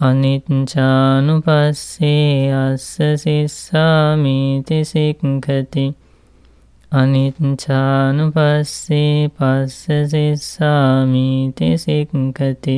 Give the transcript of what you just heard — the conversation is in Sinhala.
අනිච්චානුපස්සේ අස්ස සිස්සාමීති සික්ඛති අනිච්චානුපස්සේ පස්ස සිස්සාමීති සික්ඛති